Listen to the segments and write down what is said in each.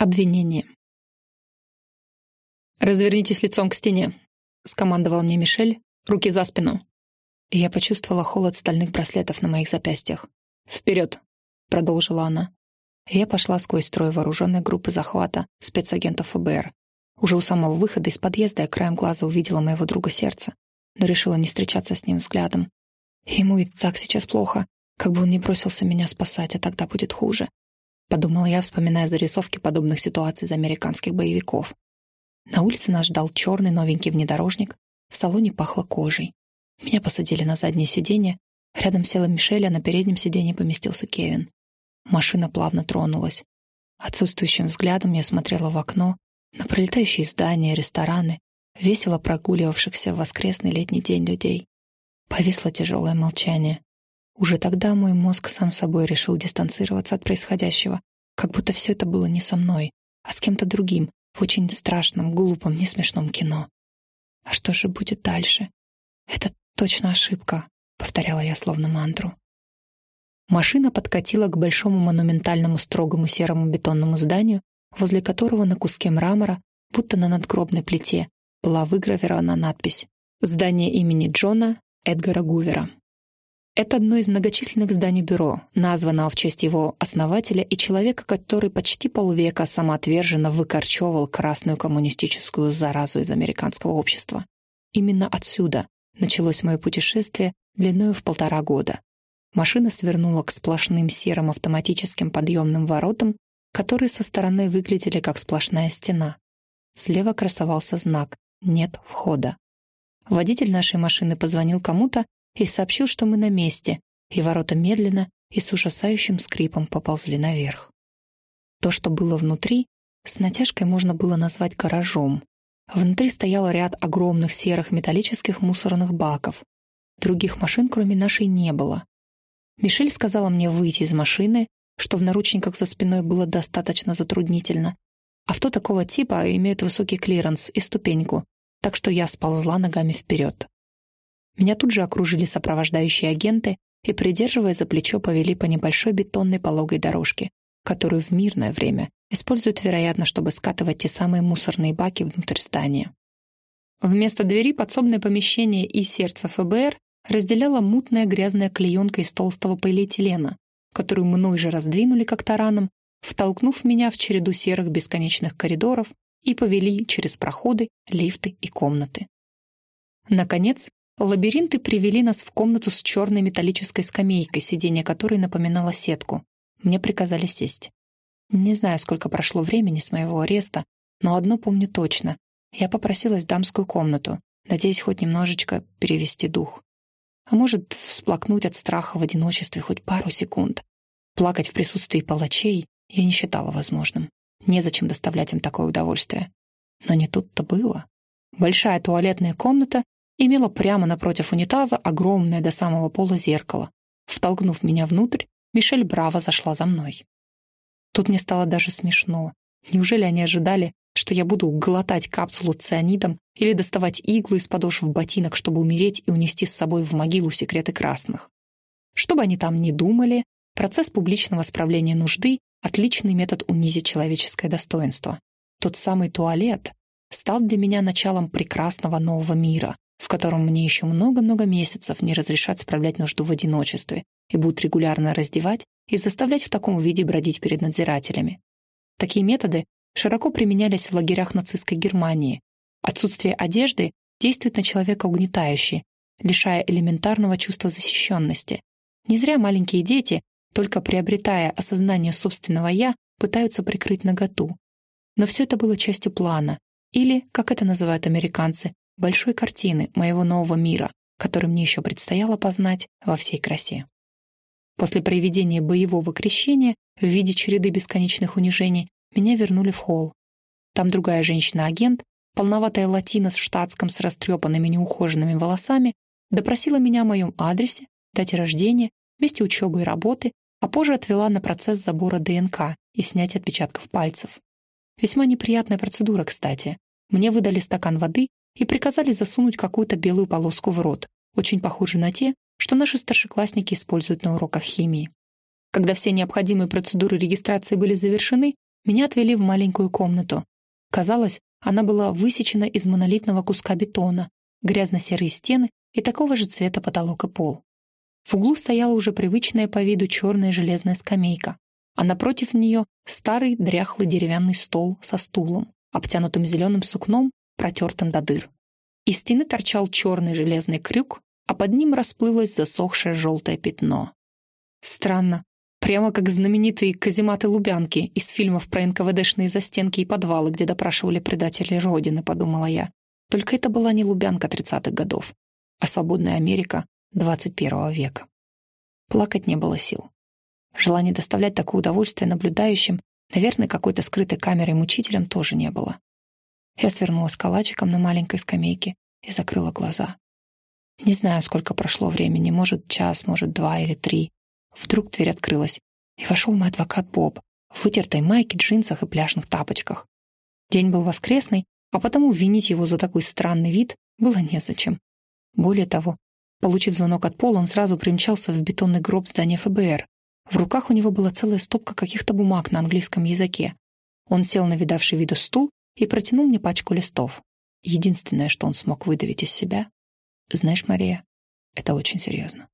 Обвинение. «Развернитесь лицом к стене», — скомандовал мне Мишель, руки за спину. И я почувствовала холод стальных браслетов на моих запястьях. «Вперед!» — продолжила она. И я пошла сквозь строй вооруженной группы захвата спецагентов ФБР. Уже у самого выхода из подъезда я краем глаза увидела моего друга сердца, но решила не встречаться с ним взглядом. Ему и так сейчас плохо, как бы он не бросился меня спасать, а тогда будет хуже. Подумала я, вспоминая зарисовки подобных ситуаций из американских боевиков. На улице нас ждал черный новенький внедорожник, в салоне пахло кожей. Меня посадили на заднее сиденье, рядом села Мишель, а на переднем сиденье поместился Кевин. Машина плавно тронулась. Отсутствующим взглядом я смотрела в окно, на пролетающие здания, рестораны, весело прогуливавшихся в воскресный летний день людей. Повисло тяжелое молчание. Уже тогда мой мозг сам собой решил дистанцироваться от происходящего, как будто все это было не со мной, а с кем-то другим, в очень страшном, глупом, несмешном кино. А что же будет дальше? Это точно ошибка, повторяла я словно мантру. Машина подкатила к большому монументальному строгому серому бетонному зданию, возле которого на куске мрамора, будто на надгробной плите, была выгравирована надпись «Здание имени Джона Эдгара Гувера». Это одно из многочисленных зданий бюро, названного в честь его основателя и человека, который почти полвека самоотверженно выкорчевывал красную коммунистическую заразу из американского общества. Именно отсюда началось мое путешествие длиною в полтора года. Машина свернула к сплошным серым автоматическим подъемным воротам, которые со стороны выглядели как сплошная стена. Слева красовался знак «Нет входа». Водитель нашей машины позвонил кому-то и сообщил, что мы на месте, и ворота медленно и с ужасающим скрипом поползли наверх. То, что было внутри, с натяжкой можно было назвать гаражом. Внутри стоял ряд огромных серых металлических мусорных баков. Других машин, кроме нашей, не было. Мишель сказала мне выйти из машины, что в наручниках за спиной было достаточно затруднительно. Авто такого типа имеют высокий клиренс и ступеньку, так что я сползла ногами вперед. Меня тут же окружили сопровождающие агенты и, придерживая за плечо, повели по небольшой бетонной пологой дорожке, которую в мирное время используют, вероятно, чтобы скатывать те самые мусорные баки внутрь здания. Вместо двери подсобное помещение и сердце ФБР разделяла мутная грязная клеенка из толстого полиэтилена, которую мной же раздвинули как тараном, втолкнув меня в череду серых бесконечных коридоров и повели через проходы, лифты и комнаты. Наконец, Лабиринты привели нас в комнату с черной металлической скамейкой, сиденье которой напоминало сетку. Мне приказали сесть. Не знаю, сколько прошло времени с моего ареста, но одно помню точно. Я попросилась в дамскую комнату, надеясь хоть немножечко перевести дух. А может, всплакнуть от страха в одиночестве хоть пару секунд. Плакать в присутствии палачей я не считала возможным. Незачем доставлять им такое удовольствие. Но не тут-то было. Большая туалетная комната имела прямо напротив унитаза огромное до самого пола зеркало. Втолкнув меня внутрь, Мишель браво зашла за мной. Тут мне стало даже смешно. Неужели они ожидали, что я буду глотать капсулу цианидом или доставать иглы из подошв ботинок, чтобы умереть и унести с собой в могилу секреты красных? Что бы они там ни думали, процесс публичного справления нужды — отличный метод унизить человеческое достоинство. Тот самый туалет стал для меня началом прекрасного нового мира, в котором мне еще много-много месяцев не разрешат справлять нужду в одиночестве и будут регулярно раздевать и заставлять в таком виде бродить перед надзирателями. Такие методы широко применялись в лагерях нацистской Германии. Отсутствие одежды действует на человека угнетающе, лишая элементарного чувства защищенности. Не зря маленькие дети, только приобретая осознание собственного «я», пытаются прикрыть наготу. Но все это было частью плана, или, как это называют американцы, большой картины моего нового мира, который мне еще предстояло познать во всей красе. После проведения боевого крещения в виде череды бесконечных унижений меня вернули в холл. Там другая женщина-агент, полноватая латина с штатском с растрепанными неухоженными волосами, допросила меня о моем адресе, дате рождения, месте учебы и работы, а позже отвела на процесс забора ДНК и снятия отпечатков пальцев. Весьма неприятная процедура, кстати. Мне выдали стакан воды и приказали засунуть какую-то белую полоску в рот, очень похожую на те, что наши старшеклассники используют на уроках химии. Когда все необходимые процедуры регистрации были завершены, меня отвели в маленькую комнату. Казалось, она была высечена из монолитного куска бетона, грязно-серые стены и такого же цвета потолок и пол. В углу стояла уже привычная по виду черная железная скамейка, а напротив нее старый дряхлый деревянный стол со стулом, обтянутым зеленым сукном, протертым до дыр. Из стены торчал черный железный крюк, а под ним расплылось засохшее желтое пятно. Странно, прямо как знаменитые казематы Лубянки из фильмов про НКВДшные застенки и подвалы, где допрашивали предателей Родины, подумала я. Только это была не Лубянка 30-х годов, а свободная Америка 21 века. Плакать не было сил. Желания доставлять такое удовольствие наблюдающим, наверное, какой-то скрытой камерой мучителям тоже не было. Я свернулась калачиком на маленькой скамейке и закрыла глаза. Не знаю, сколько прошло времени, может, час, может, два или три. Вдруг дверь открылась, и вошел мой адвокат Боб в вытертой майке, джинсах и пляжных тапочках. День был воскресный, а потому винить его за такой странный вид было незачем. Более того, Получив звонок от Пола, он сразу примчался в бетонный гроб здания ФБР. В руках у него была целая стопка каких-то бумаг на английском языке. Он сел на видавший виду стул и протянул мне пачку листов. Единственное, что он смог выдавить из себя. «Знаешь, Мария, это очень серьезно».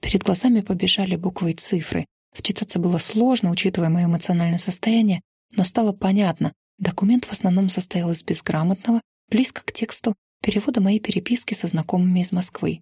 Перед глазами побежали буквы и цифры. Вчитаться было сложно, учитывая мое эмоциональное состояние, но стало понятно, документ в основном состоял из безграмотного, близко к тексту перевода моей переписки со знакомыми из Москвы.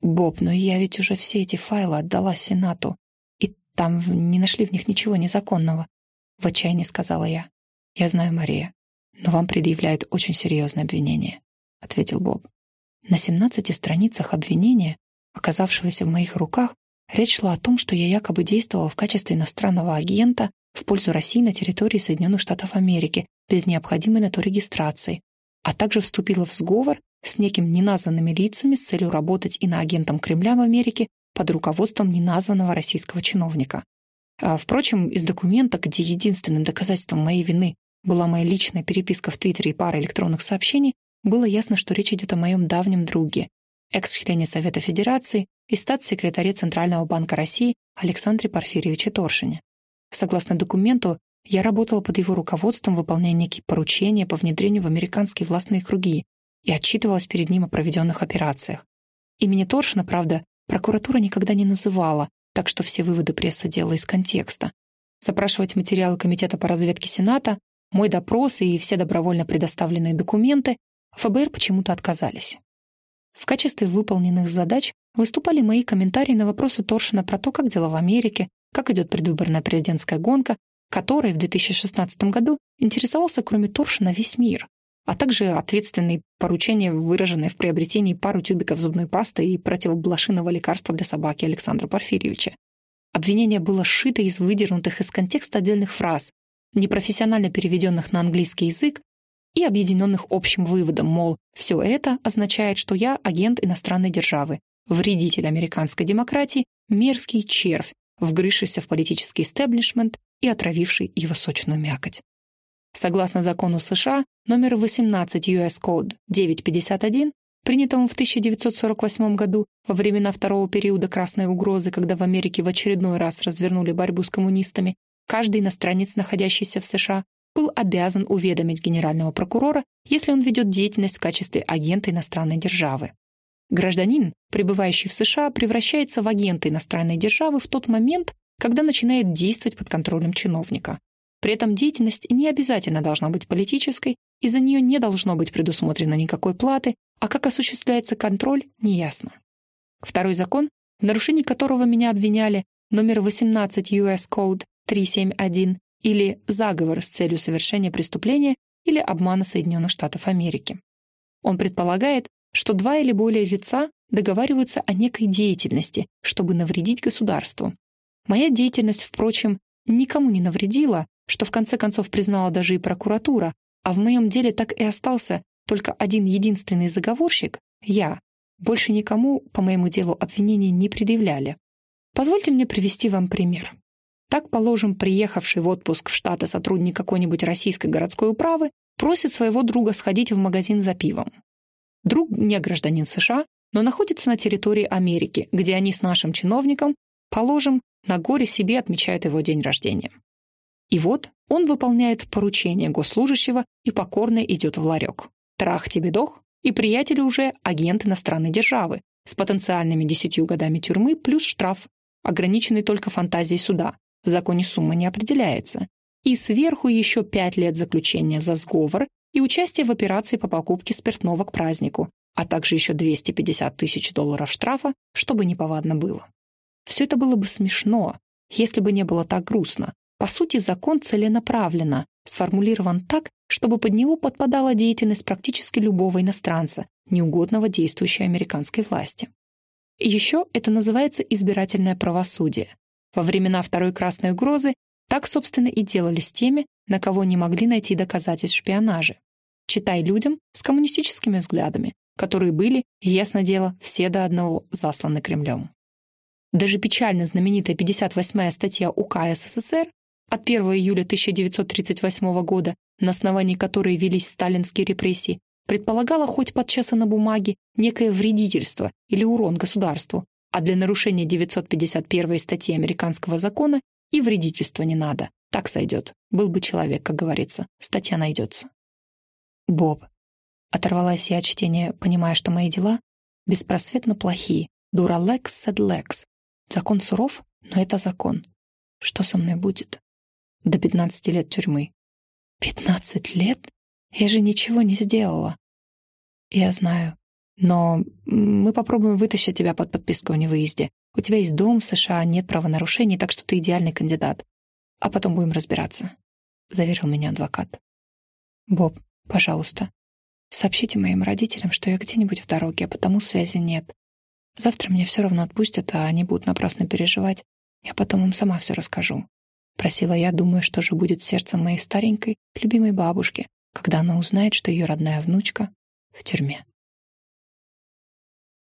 «Боб, но я ведь уже все эти файлы отдала Сенату, и там не нашли в них ничего незаконного», — в отчаянии сказала я. «Я знаю, Мария, но вам предъявляют очень серьезное обвинение», — ответил Боб. На семнадцати страницах обвинения, оказавшегося в моих руках, речь шла о том, что я якобы действовала в качестве иностранного агента в пользу России на территории Соединенных Штатов Америки без необходимой на то регистрации, а также вступила в сговор с неким неназванными лицами с целью работать иноагентом Кремля в Америке под руководством неназванного российского чиновника. А, впрочем, из документа, где единственным доказательством моей вины была моя личная переписка в Твиттере и пара электронных сообщений, было ясно, что речь идет о моем давнем друге, экс-члене Совета Федерации и статс-секретаре Центрального банка России Александре Порфирьевиче Торшине. Согласно документу, я работала под его руководством, выполняя некие поручения по внедрению в американские властные круги и отчитывалась перед ним о проведенных операциях. Имени Торшина, правда, прокуратура никогда не называла, так что все выводы пресса делала из контекста. Запрашивать материалы Комитета по разведке Сената, мой допрос и все добровольно предоставленные документы ФБР почему-то отказались. В качестве выполненных задач выступали мои комментарии на вопросы Торшина про то, как дела в Америке, как идет предвыборная президентская гонка которой в 2016 году интересовался кроме Торшина весь мир, а также ответственные поручения, выраженные в приобретении пару тюбиков зубной пасты и противоблошиного лекарства для собаки Александра Порфирьевича. Обвинение было сшито из выдернутых из контекста отдельных фраз, непрофессионально переведенных на английский язык и объединенных общим выводом, мол, все это означает, что я агент иностранной державы, вредитель американской демократии, мерзкий червь, вгрызшийся в политический истеблишмент и отравивший его сочную мякоть. Согласно закону США номер 18 US Code 951, принятому в 1948 году во времена второго периода красной угрозы, когда в Америке в очередной раз развернули борьбу с коммунистами, каждый иностранец, находящийся в США, был обязан уведомить генерального прокурора, если он ведет деятельность в качестве агента иностранной державы. Гражданин, пребывающий в США, превращается в агента иностранной державы в тот момент, когда начинает действовать под контролем чиновника. При этом деятельность не обязательно должна быть политической, и за нее не должно быть предусмотрено никакой платы, а как осуществляется контроль, неясно. Второй закон, в нарушении которого меня обвиняли, номер 18 US Code 371, или заговор с целью совершения преступления или обмана Соединенных Штатов Америки. Он предполагает, что два или более лица договариваются о некой деятельности, чтобы навредить государству, Моя деятельность, впрочем, никому не навредила, что в конце концов признала даже и прокуратура, а в моем деле так и остался только один единственный заговорщик — я. Больше никому по моему делу обвинений не предъявляли. Позвольте мне привести вам пример. Так, положим, приехавший в отпуск в Штаты сотрудник какой-нибудь российской городской управы просит своего друга сходить в магазин за пивом. Друг не гражданин США, но находится на территории Америки, где они с нашим чиновником, положим, на горе себе отмечают его день рождения. И вот он выполняет поручение госслужащего и покорно идет в ларек. Трах тебе дох, и приятели уже агент иностранной державы с потенциальными десятью годами тюрьмы плюс штраф, ограниченный только фантазией суда. В законе сумма не определяется. И сверху еще пять лет заключения за сговор и участие в операции по покупке спиртного к празднику, а также еще 250 тысяч долларов штрафа, чтобы неповадно было. Все это было бы смешно, если бы не было так грустно. По сути, закон целенаправленно сформулирован так, чтобы под него подпадала деятельность практически любого иностранца, неугодного действующей американской власти. Еще это называется избирательное правосудие. Во времена Второй Красной угрозы так, собственно, и делали с теми, на кого не могли найти доказательств шпионажа. Читай людям с коммунистическими взглядами, которые были, ясно дело, все до одного засланы Кремлем. Даже печально знаменитая 58-я статья УК СССР от 1 июля 1938 года, на основании которой велись сталинские репрессии, предполагала хоть подчас и на бумаге некое вредительство или урон государству, а для нарушения 951 статьи американского закона и вредительства не надо. Так сойдет. Был бы человек, как говорится. Статья найдется. Боб. Оторвалась я от чтения, понимая, что мои дела беспросветно плохие. Дуралекс седлекс. Закон суров, но это закон. Что со мной будет? До пятнадцати лет тюрьмы. Пятнадцать лет? Я же ничего не сделала. Я знаю. Но мы попробуем вытащить тебя под подписку о невыезде. У тебя есть дом в США, нет правонарушений, так что ты идеальный кандидат. А потом будем разбираться», — заверил меня адвокат. «Боб, пожалуйста, сообщите моим родителям, что я где-нибудь в дороге, а потому связи нет. Завтра меня все равно отпустят, а они будут напрасно переживать. Я потом им сама все расскажу. Просила я, думая, что же будет сердцем моей старенькой, любимой бабушки, когда она узнает, что ее родная внучка в тюрьме.